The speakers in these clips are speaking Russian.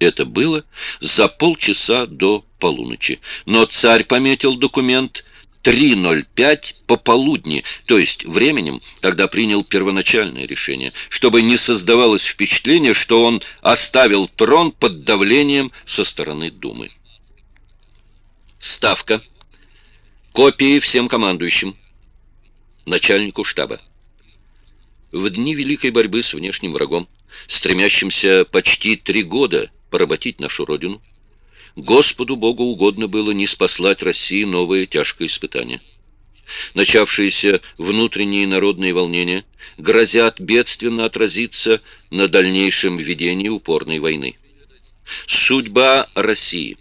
Это было за полчаса до полуночи, но царь пометил документ 3.05 пополудни, то есть временем, когда принял первоначальное решение, чтобы не создавалось впечатление, что он оставил трон под давлением со стороны Думы. Ставка. Копии всем командующим. Начальнику штаба. В дни великой борьбы с внешним врагом, стремящимся почти три года поработить нашу Родину, Господу Богу угодно было не спаслать России новое тяжкое испытание. Начавшиеся внутренние народные волнения грозят бедственно отразиться на дальнейшем ведении упорной войны. Судьба России,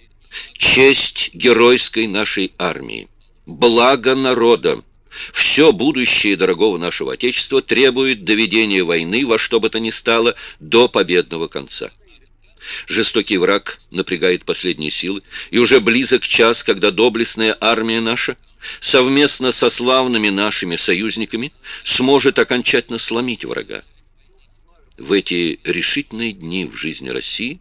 честь геройской нашей армии, благо народа, все будущее дорогого нашего Отечества требует доведения войны во что бы то ни стало до победного конца. Жестокий враг напрягает последние силы, и уже близок час, когда доблестная армия наша совместно со славными нашими союзниками сможет окончательно сломить врага. В эти решительные дни в жизни России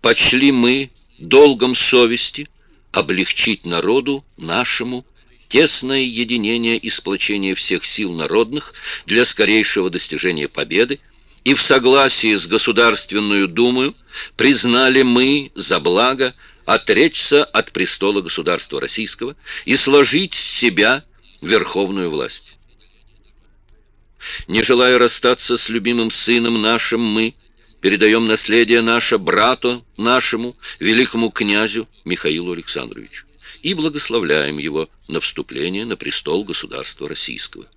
почли мы долгом совести облегчить народу нашему тесное единение и сплочение всех сил народных для скорейшего достижения победы и в согласии с Государственную Думою признали мы за благо отречься от престола государства российского и сложить с себя верховную власть. Не желая расстаться с любимым сыном нашим, мы передаем наследие наше брату нашему, великому князю Михаилу Александровичу, и благословляем его на вступление на престол государства российского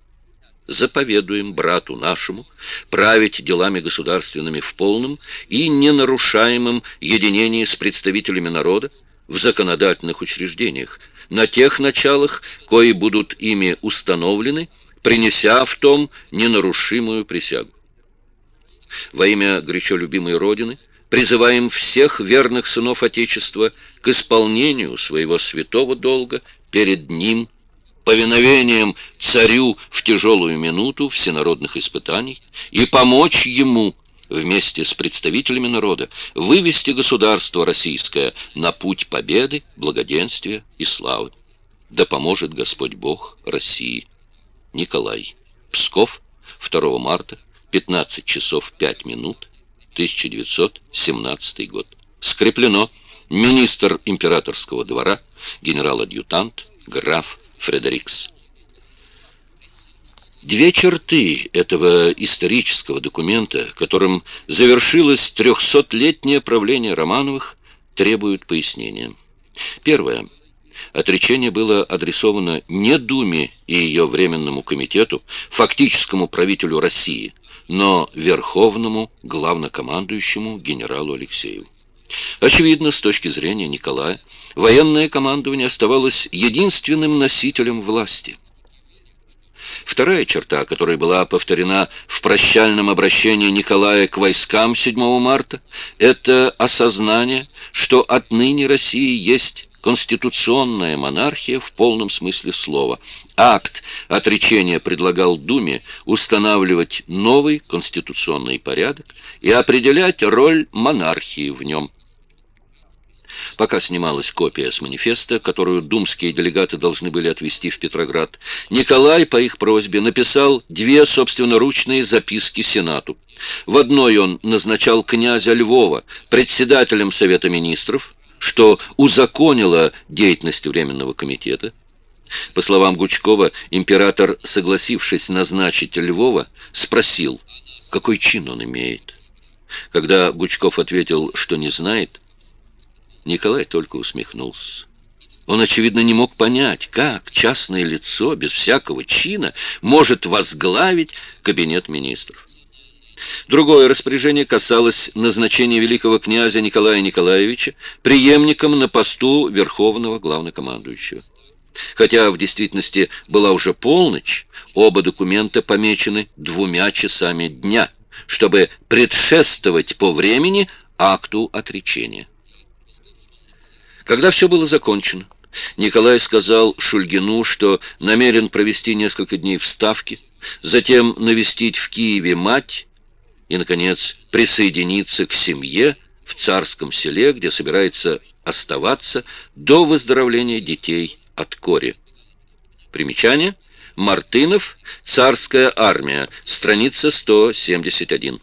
заповедуем брату нашему править делами государственными в полном и ненарушаемом единении с представителями народа в законодательных учреждениях, на тех началах, кои будут ими установлены, принеся в том ненарушимую присягу. Во имя горячо любимой Родины призываем всех верных сынов Отечества к исполнению своего святого долга перед Ним повиновением царю в тяжелую минуту всенародных испытаний и помочь ему вместе с представителями народа вывести государство российское на путь победы, благоденствия и славы. Да поможет Господь Бог России. Николай. Псков, 2 марта, 15 часов 5 минут, 1917 год. Скреплено. Министр императорского двора, генерал-адъютант, граф Фредерикс. Две черты этого исторического документа, которым завершилось трехсотлетнее правление Романовых, требуют пояснения. Первое. Отречение было адресовано не Думе и ее Временному комитету, фактическому правителю России, но Верховному главнокомандующему генералу Алексееву. Очевидно, с точки зрения Николая, военное командование оставалось единственным носителем власти. Вторая черта, которая была повторена в прощальном обращении Николая к войскам 7 марта, это осознание, что отныне Россия есть конституционная монархия в полном смысле слова. Акт отречения предлагал Думе устанавливать новый конституционный порядок и определять роль монархии в нем. Пока снималась копия с манифеста, которую думские делегаты должны были отвезти в Петроград, Николай по их просьбе написал две собственноручные записки Сенату. В одной он назначал князя Львова председателем Совета Министров, что узаконило деятельность Временного комитета. По словам Гучкова, император, согласившись назначить Львова, спросил, какой чин он имеет. Когда Гучков ответил, что не знает, Николай только усмехнулся. Он, очевидно, не мог понять, как частное лицо без всякого чина может возглавить кабинет министров. Другое распоряжение касалось назначения великого князя Николая Николаевича преемником на посту верховного главнокомандующего. Хотя в действительности была уже полночь, оба документа помечены двумя часами дня, чтобы предшествовать по времени акту отречения. Когда все было закончено, Николай сказал Шульгину, что намерен провести несколько дней в Ставке, затем навестить в Киеве мать и, наконец, присоединиться к семье в царском селе, где собирается оставаться до выздоровления детей от кори. Примечание. Мартынов. Царская армия. Страница 171.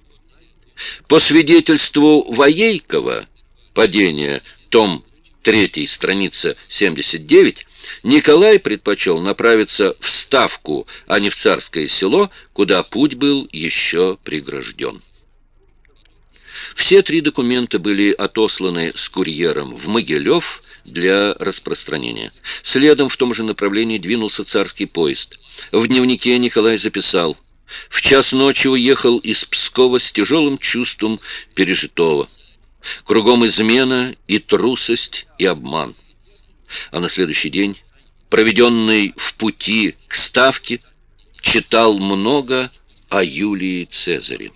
По свидетельству Воейкова, падение, том 3, страница 79, Николай предпочел направиться в Ставку, а не в Царское село, куда путь был еще прегражден. Все три документа были отосланы с курьером в Могилев для распространения. Следом в том же направлении двинулся царский поезд. В дневнике Николай записал «В час ночи уехал из Пскова с тяжелым чувством пережитого. Кругом измена и трусость и обман». А на следующий день, проведенный в пути к Ставке, читал много о Юлии Цезаре.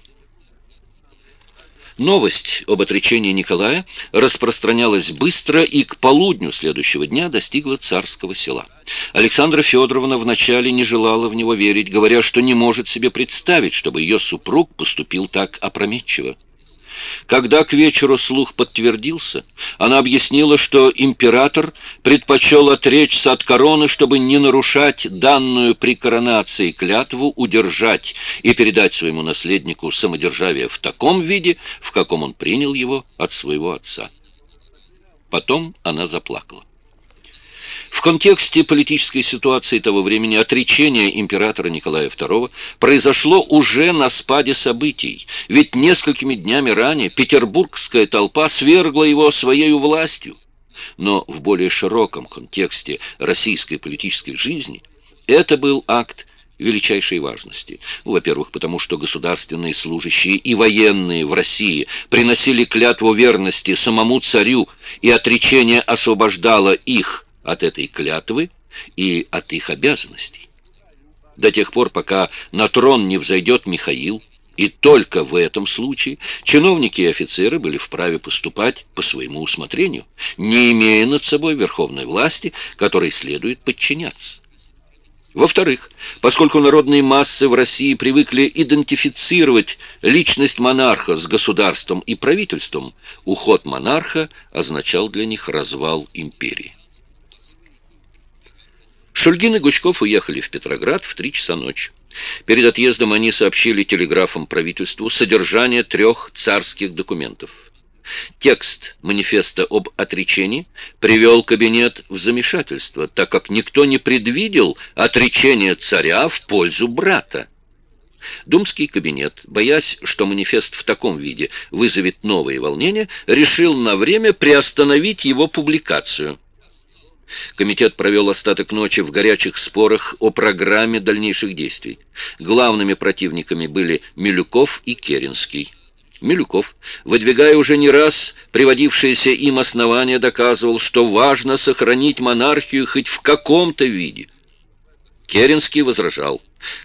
Новость об отречении Николая распространялась быстро и к полудню следующего дня достигла царского села. Александра Федоровна вначале не желала в него верить, говоря, что не может себе представить, чтобы ее супруг поступил так опрометчиво. Когда к вечеру слух подтвердился, она объяснила, что император предпочел отречься от короны, чтобы не нарушать данную при коронации клятву удержать и передать своему наследнику самодержавие в таком виде, в каком он принял его от своего отца. Потом она заплакала. В контексте политической ситуации того времени отречение императора Николая II произошло уже на спаде событий, ведь несколькими днями ранее петербургская толпа свергла его своей властью. Но в более широком контексте российской политической жизни это был акт величайшей важности. Во-первых, потому что государственные служащие и военные в России приносили клятву верности самому царю, и отречение освобождало их от этой клятвы и от их обязанностей. До тех пор, пока на трон не взойдет Михаил, и только в этом случае чиновники и офицеры были вправе поступать по своему усмотрению, не имея над собой верховной власти, которой следует подчиняться. Во-вторых, поскольку народные массы в России привыкли идентифицировать личность монарха с государством и правительством, уход монарха означал для них развал империи. Шульгин и Гучков уехали в Петроград в три часа ночи. Перед отъездом они сообщили телеграфом правительству содержание трех царских документов. Текст манифеста об отречении привел кабинет в замешательство, так как никто не предвидел отречения царя в пользу брата. Думский кабинет, боясь, что манифест в таком виде вызовет новые волнения, решил на время приостановить его публикацию. Комитет провел остаток ночи в горячих спорах о программе дальнейших действий. Главными противниками были Милюков и Керенский. Милюков, выдвигая уже не раз приводившиеся им основания, доказывал, что важно сохранить монархию хоть в каком-то виде. Керенский возражал.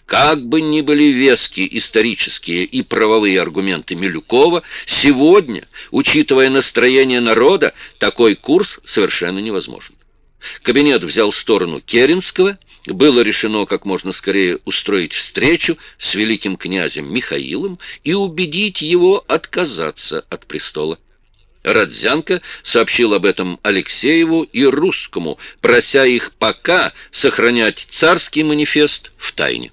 Как бы ни были веские исторические и правовые аргументы Милюкова, сегодня, учитывая настроение народа, такой курс совершенно невозможен. Кабинет взял сторону Керенского. Было решено как можно скорее устроить встречу с великим князем Михаилом и убедить его отказаться от престола. Родзянко сообщил об этом Алексееву и Русскому, прося их пока сохранять царский манифест в тайне.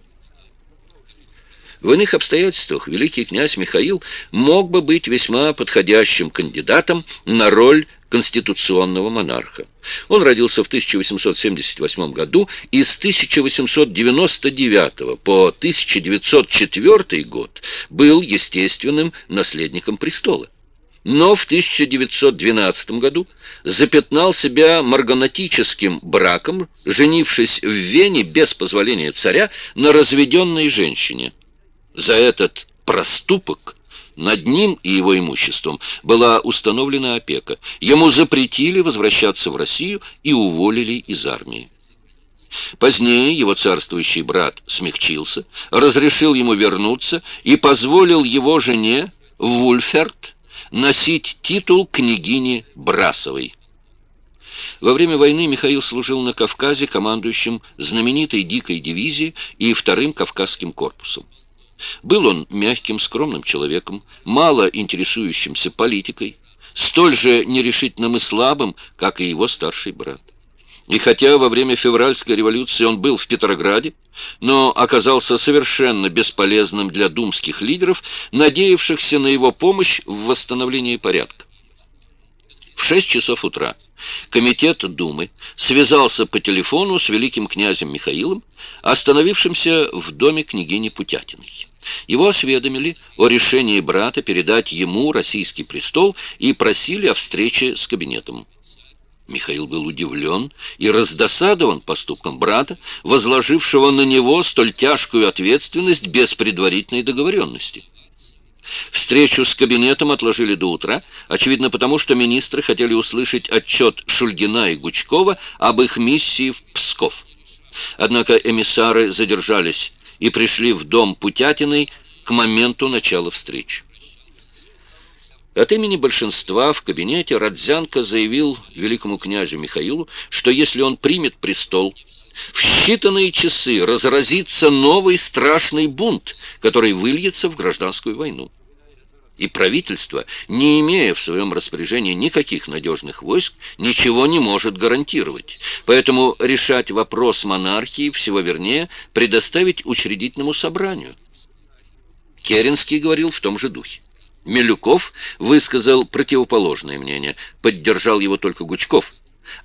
В иных обстоятельствах великий князь Михаил мог бы быть весьма подходящим кандидатом на роль конституционного монарха. Он родился в 1878 году и с 1899 по 1904 год был естественным наследником престола. Но в 1912 году запятнал себя марганатическим браком, женившись в Вене без позволения царя на разведенной женщине – за этот проступок над ним и его имуществом была установлена опека. Ему запретили возвращаться в Россию и уволили из армии. Позднее его царствующий брат смягчился, разрешил ему вернуться и позволил его жене Вульферт носить титул княгини Брасовой. Во время войны Михаил служил на Кавказе командующим знаменитой дикой дивизией и вторым Кавказским корпусом. Был он мягким, скромным человеком, мало интересующимся политикой. столь же нерешительным и слабым, как и его старший брат. И хотя во время февральской революции он был в Петрограде, но оказался совершенно бесполезным для думских лидеров, надеявшихся на его помощь в восстановлении порядка. В 6 часов утра комитет Думы связался по телефону с великим князем Михаилом, остановившимся в доме княгини Путятиной. Его осведомили о решении брата передать ему российский престол и просили о встрече с кабинетом. Михаил был удивлен и раздосадован поступком брата, возложившего на него столь тяжкую ответственность без предварительной договоренности. Встречу с кабинетом отложили до утра, очевидно потому, что министры хотели услышать отчет Шульгина и Гучкова об их миссии в Псков. Однако эмиссары задержались и пришли в дом Путятиной к моменту начала встречи. От имени большинства в кабинете Родзянко заявил великому князю Михаилу, что если он примет престол, в считанные часы разразится новый страшный бунт, который выльется в гражданскую войну. И правительство, не имея в своем распоряжении никаких надежных войск, ничего не может гарантировать. Поэтому решать вопрос монархии всего вернее предоставить учредительному собранию. Керенский говорил в том же духе. Милюков высказал противоположное мнение, поддержал его только Гучков.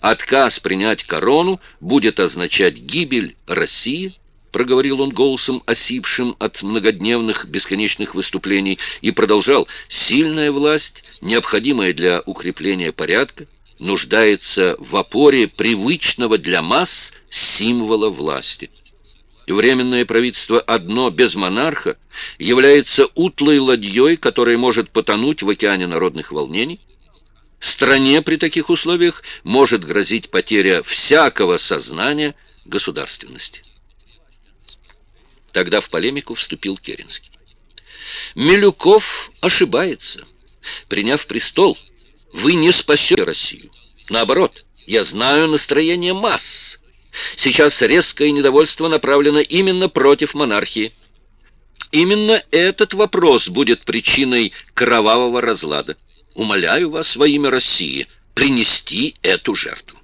Отказ принять корону будет означать гибель России, проговорил он голосом, осипшим от многодневных бесконечных выступлений, и продолжал, сильная власть, необходимая для укрепления порядка, нуждается в опоре привычного для масс символа власти. Временное правительство одно, без монарха, является утлой ладьей, которая может потонуть в океане народных волнений. Стране при таких условиях может грозить потеря всякого сознания государственности. Тогда в полемику вступил Керенский. Милюков ошибается. Приняв престол, вы не спасете Россию. Наоборот, я знаю настроение масс. Сейчас резкое недовольство направлено именно против монархии. Именно этот вопрос будет причиной кровавого разлада. Умоляю вас во имя России принести эту жертву.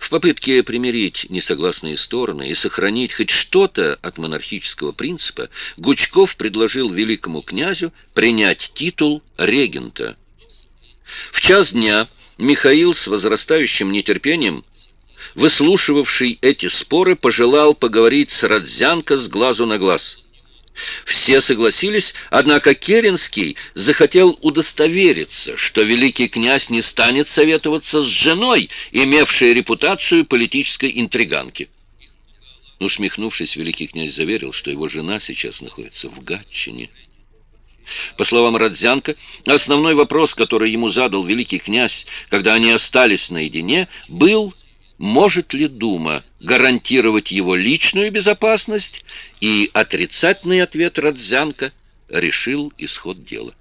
В попытке примирить несогласные стороны и сохранить хоть что-то от монархического принципа, Гучков предложил великому князю принять титул регента. В час дня Михаил с возрастающим нетерпением выслушивавший эти споры, пожелал поговорить с Родзянко с глазу на глаз. Все согласились, однако Керенский захотел удостовериться, что великий князь не станет советоваться с женой, имевшей репутацию политической интриганки. Усмехнувшись, великий князь заверил, что его жена сейчас находится в Гатчине. По словам Родзянко, основной вопрос, который ему задал великий князь, когда они остались наедине, был может ли Дума гарантировать его личную безопасность, и отрицательный ответ Родзянко решил исход дела.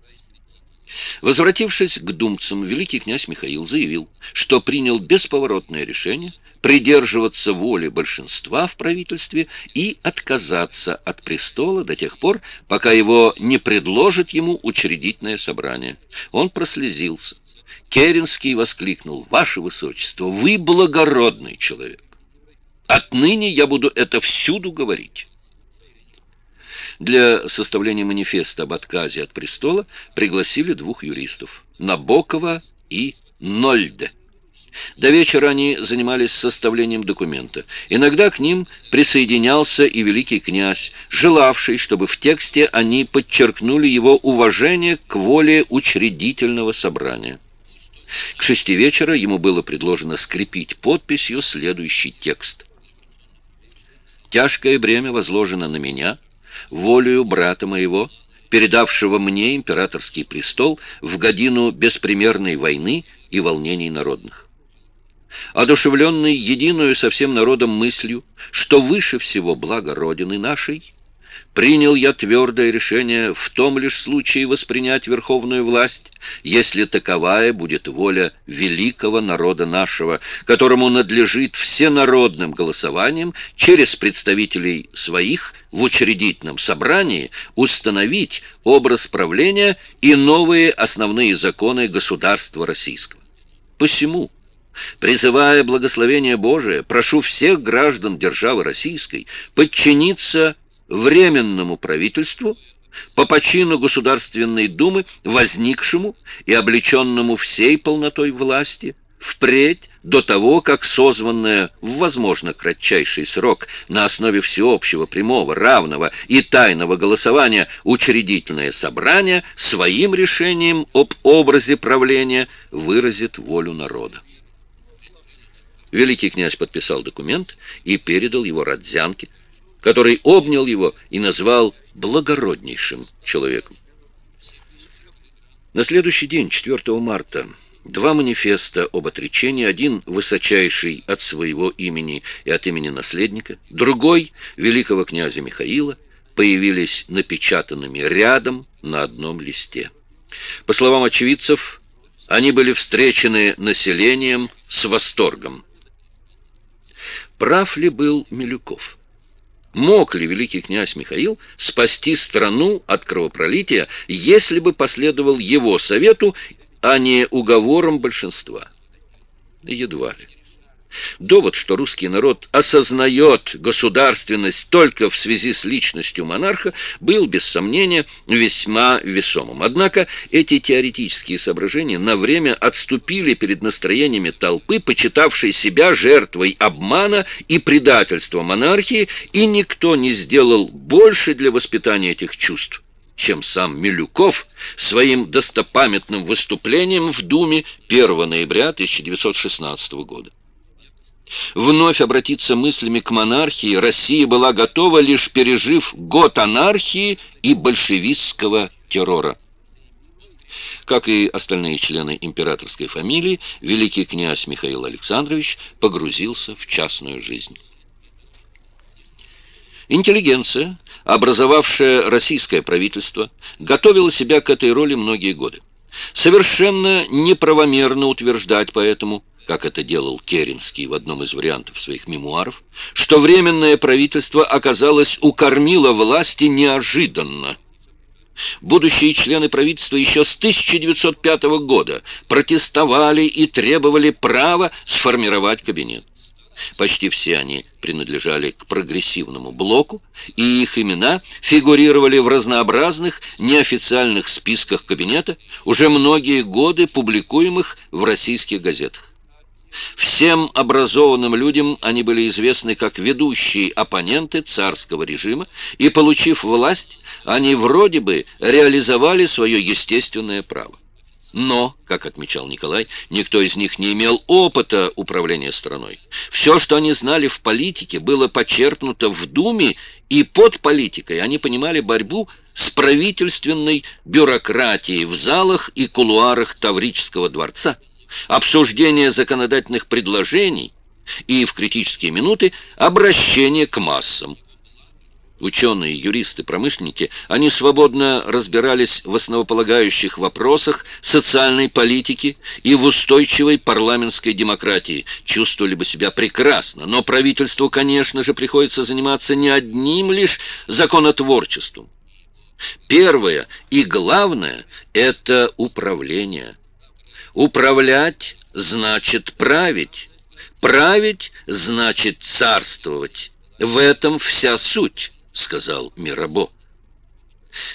Возвратившись к думцам, великий князь Михаил заявил, что принял бесповоротное решение придерживаться воли большинства в правительстве и отказаться от престола до тех пор, пока его не предложит ему учредительное собрание. Он прослезился. Керенский воскликнул, «Ваше Высочество, вы благородный человек. Отныне я буду это всюду говорить». Для составления манифеста об отказе от престола пригласили двух юристов – Набокова и Нольде. До вечера они занимались составлением документа. Иногда к ним присоединялся и великий князь, желавший, чтобы в тексте они подчеркнули его уважение к воле учредительного собрания. К шести вечера ему было предложено скрепить подписью следующий текст. «Тяжкое бремя возложено на меня, волею брата моего, передавшего мне императорский престол в годину беспримерной войны и волнений народных. Одушевленный единую со всем народом мыслью, что выше всего благо Родины нашей, принял я твердое решение в том лишь случае воспринять верховную власть, если таковая будет воля великого народа нашего, которому надлежит всенародным голосованием через представителей своих в учредительном собрании установить образ правления и новые основные законы государства российского. Посему, призывая благословение Божие, прошу всех граждан державы российской подчиниться Временному правительству по почину Государственной Думы, возникшему и облеченному всей полнотой власти, впредь до того, как созванное в, возможно, кратчайший срок на основе всеобщего, прямого, равного и тайного голосования учредительное собрание своим решением об образе правления выразит волю народа. Великий князь подписал документ и передал его Родзянке, который обнял его и назвал благороднейшим человеком. На следующий день, 4 марта, два манифеста об отречении, один высочайший от своего имени и от имени наследника, другой великого князя Михаила, появились напечатанными рядом на одном листе. По словам очевидцев, они были встречены населением с восторгом. Прав ли был Милюков? Мог ли великий князь Михаил спасти страну от кровопролития, если бы последовал его совету, а не уговорам большинства? Едва ли. Довод, что русский народ осознает государственность только в связи с личностью монарха, был, без сомнения, весьма весомым. Однако эти теоретические соображения на время отступили перед настроениями толпы, почитавшей себя жертвой обмана и предательства монархии, и никто не сделал больше для воспитания этих чувств чем сам Милюков своим достопамятным выступлением в Думе 1 ноября 1916 года. Вновь обратиться мыслями к монархии Россия была готова, лишь пережив год анархии и большевистского террора. Как и остальные члены императорской фамилии, великий князь Михаил Александрович погрузился в частную жизнь. Интеллигенция, образовавшая российское правительство, готовила себя к этой роли многие годы. Совершенно неправомерно утверждать поэтому, как это делал Керенский в одном из вариантов своих мемуаров, что Временное правительство оказалось у кормила власти неожиданно. Будущие члены правительства еще с 1905 года протестовали и требовали права сформировать кабинет. Почти все они принадлежали к прогрессивному блоку, и их имена фигурировали в разнообразных неофициальных списках кабинета, уже многие годы публикуемых в российских газетах. Всем образованным людям они были известны как ведущие оппоненты царского режима, и, получив власть, они вроде бы реализовали свое естественное право. Но, как отмечал Николай, никто из них не имел опыта управления страной. Все, что они знали в политике, было почерпнуто в Думе, и под политикой они понимали борьбу с правительственной бюрократией в залах и кулуарах Таврического дворца обсуждение законодательных предложений и в критические минуты обращение к массам. Ученые, юристы, промышленники, они свободно разбирались в основополагающих вопросах социальной политики и в устойчивой парламентской демократии, чувствовали бы себя прекрасно, но правительству, конечно же, приходится заниматься не одним лишь законотворчеством. Первое и главное – это управление. Управлять значит править. Править значит царствовать. В этом вся суть, сказал Мирабо.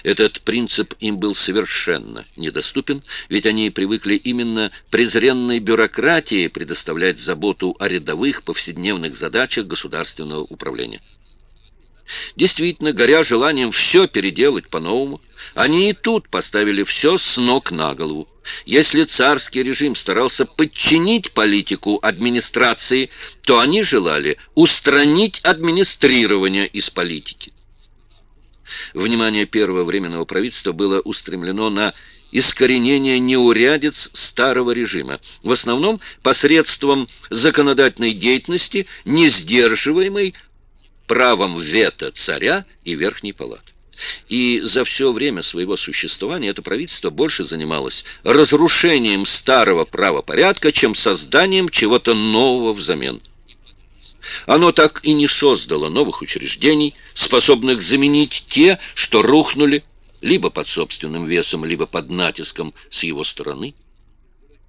Этот принцип им был совершенно недоступен, ведь они привыкли именно презренной бюрократии предоставлять заботу о рядовых повседневных задачах государственного управления. Действительно, горя желанием все переделать по-новому, они и тут поставили все с ног на голову. Если царский режим старался подчинить политику администрации, то они желали устранить администрирование из политики. Внимание первого временного правительства было устремлено на искоренение неурядиц старого режима, в основном посредством законодательной деятельности, не сдерживаемой правом вето царя и Верхней Палаты. И за все время своего существования это правительство больше занималось разрушением старого правопорядка, чем созданием чего-то нового взамен. Оно так и не создало новых учреждений, способных заменить те, что рухнули либо под собственным весом, либо под натиском с его стороны.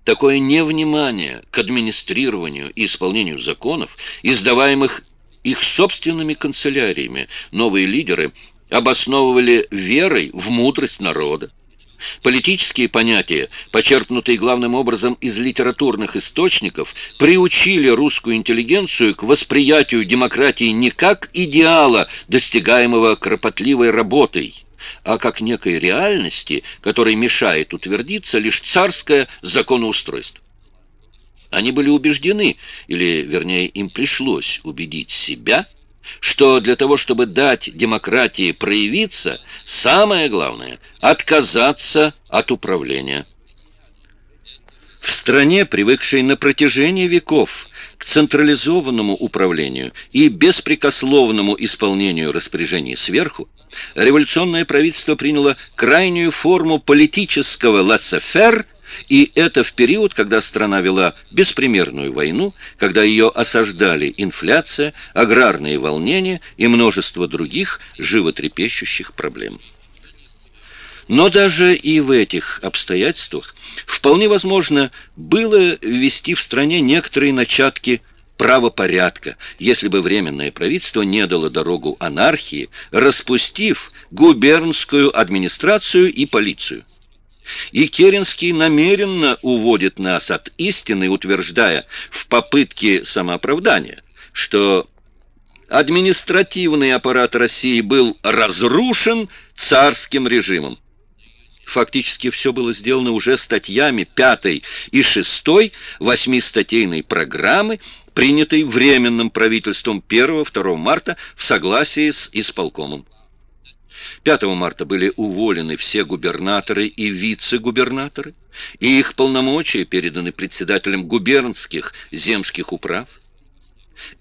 Такое невнимание к администрированию и исполнению законов, издаваемых их собственными канцеляриями, новые лидеры обосновывали верой в мудрость народа. Политические понятия, почерпнутые главным образом из литературных источников, приучили русскую интеллигенцию к восприятию демократии не как идеала, достигаемого кропотливой работой, а как некой реальности, которой мешает утвердиться лишь царское законоустройство. Они были убеждены, или, вернее, им пришлось убедить себя, что для того, чтобы дать демократии проявиться, самое главное – отказаться от управления. В стране, привыкшей на протяжении веков к централизованному управлению и беспрекословному исполнению распоряжений сверху, революционное правительство приняло крайнюю форму политического лассефер и это в период, когда страна вела беспримерную войну, когда ее осаждали инфляция, аграрные волнения и множество других животрепещущих проблем. Но даже и в этих обстоятельствах вполне возможно было ввести в стране некоторые начатки правопорядка, если бы Временное правительство не дало дорогу анархии, распустив губернскую администрацию и полицию. И Керенский намеренно уводит нас от истины, утверждая в попытке самооправдания, что административный аппарат России был разрушен царским режимом. Фактически все было сделано уже статьями 5 и 6 восьмистатейной программы, принятой Временным правительством 1-2 марта в согласии с исполкомом. 5 марта были уволены все губернаторы и вице-губернаторы, и их полномочия переданы председателям губернских земских управ.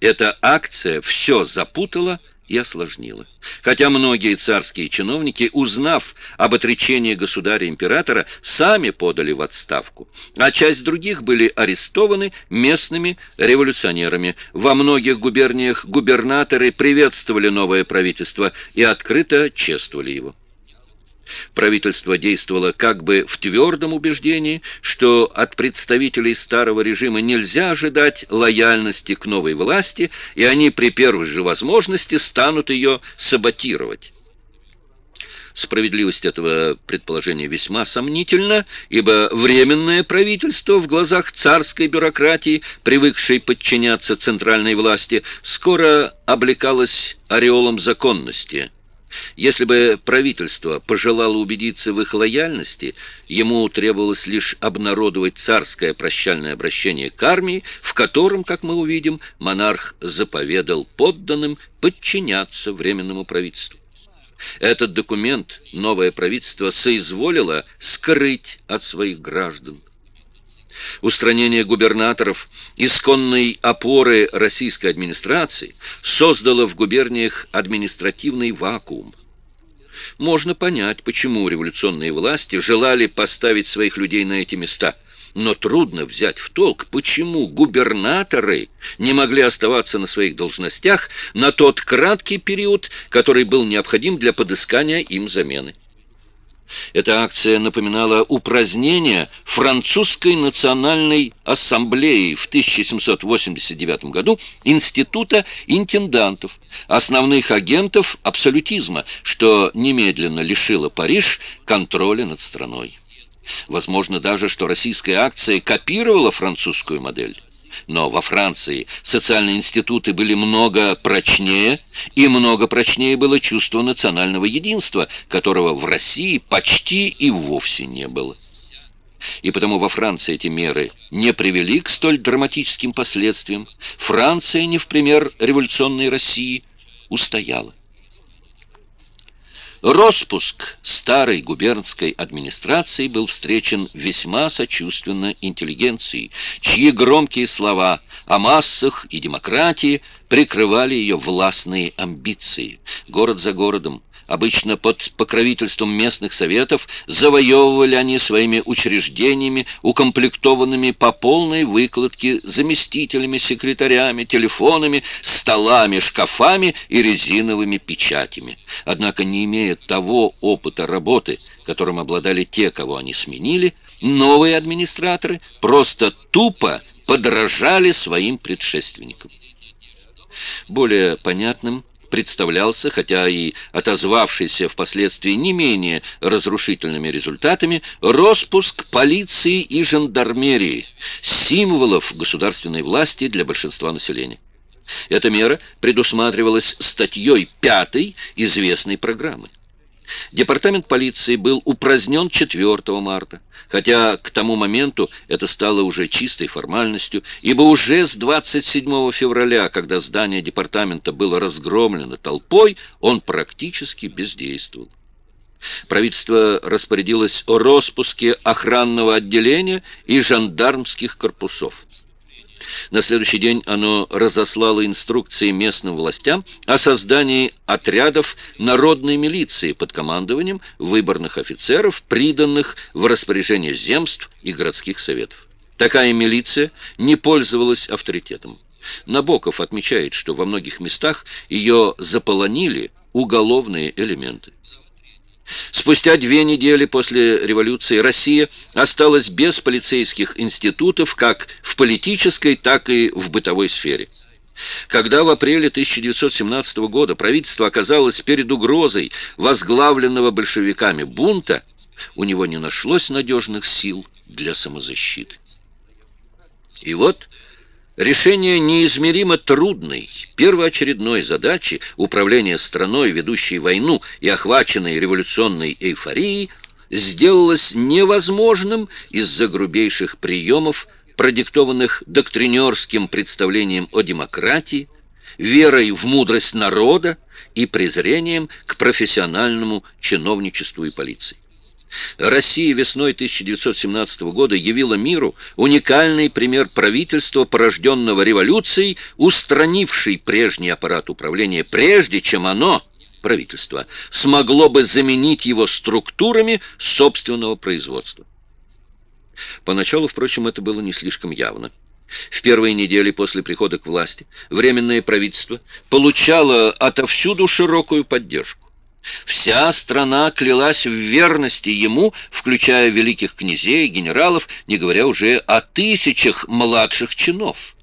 Эта акция все запутала и осложнило. Хотя многие царские чиновники, узнав об отречении государя-императора, сами подали в отставку, а часть других были арестованы местными революционерами. Во многих губерниях губернаторы приветствовали новое правительство и открыто чествовали его. Правительство действовало как бы в твердом убеждении, что от представителей старого режима нельзя ожидать лояльности к новой власти, и они при первой же возможности станут ее саботировать. Справедливость этого предположения весьма сомнительна, ибо Временное правительство в глазах царской бюрократии, привыкшей подчиняться центральной власти, скоро облекалось ореолом законности – если бы правительство пожелало убедиться в их лояльности, ему требовалось лишь обнародовать царское прощальное обращение к армии, в котором, как мы увидим, монарх заповедал подданным подчиняться Временному правительству. Этот документ новое правительство соизволило скрыть от своих граждан. Устранение губернаторов, исконной опоры российской администрации, создало в губерниях административный вакуум. Можно понять, почему революционные власти желали поставить своих людей на эти места, но трудно взять в толк, почему губернаторы не могли оставаться на своих должностях на тот краткий период, который был необходим для подыскания им замены. Эта акция напоминала упразднение французской национальной ассамблеи в 1789 году института интендантов, основных агентов абсолютизма, что немедленно лишило Париж контроля над страной. Возможно даже, что российская акция копировала французскую модель. Но во Франции социальные институты были много прочнее, и много прочнее было чувство национального единства, которого в России почти и вовсе не было. И потому во Франции эти меры не привели к столь драматическим последствиям. Франция, не в пример революционной России, устояла. Роспуск старой губернской администрации был встречен весьма сочувственно интеллигенцией, чьи громкие слова о массах и демократии прикрывали ее властные амбиции. Город за городом, Обычно под покровительством местных советов завоевывали они своими учреждениями, укомплектованными по полной выкладке заместителями, секретарями, телефонами, столами, шкафами и резиновыми печатями. Однако, не имея того опыта работы, которым обладали те, кого они сменили, новые администраторы просто тупо подражали своим предшественникам. Более понятным представлялся, хотя и отозвавшийся впоследствии не менее разрушительными результатами, распуск полиции и жандармерии, символов государственной власти для большинства населения. Эта мера предусматривалась статьей 5 известной программы. Департамент полиции был упразднен 4 марта, хотя к тому моменту это стало уже чистой формальностью, ибо уже с 27 февраля, когда здание департамента было разгромлено толпой, он практически бездействовал. Правительство распорядилось о распуске охранного отделения и жандармских корпусов. На следующий день оно разослало инструкции местным властям о создании отрядов народной милиции под командованием выборных офицеров, приданных в распоряжение земств и городских советов. Такая милиция не пользовалась авторитетом. Набоков отмечает, что во многих местах ее заполонили уголовные элементы. Спустя две недели после революции Россия осталась без полицейских институтов как в политической, так и в бытовой сфере. Когда в апреле 1917 года правительство оказалось перед угрозой возглавленного большевиками бунта, у него не нашлось надежных сил для самозащиты. И вот Решение неизмеримо трудной, первоочередной задачи управления страной, ведущей войну и охваченной революционной эйфорией, сделалось невозможным из-за грубейших приемов, продиктованных доктринерским представлением о демократии, верой в мудрость народа и презрением к профессиональному чиновничеству и полиции. Россия весной 1917 года явила миру уникальный пример правительства, порожденного революцией, устранившей прежний аппарат управления, прежде чем оно, правительство, смогло бы заменить его структурами собственного производства. Поначалу, впрочем, это было не слишком явно. В первые недели после прихода к власти Временное правительство получало отовсюду широкую поддержку. Вся страна клялась в верности ему, включая великих князей, генералов, не говоря уже о тысячах младших чинов.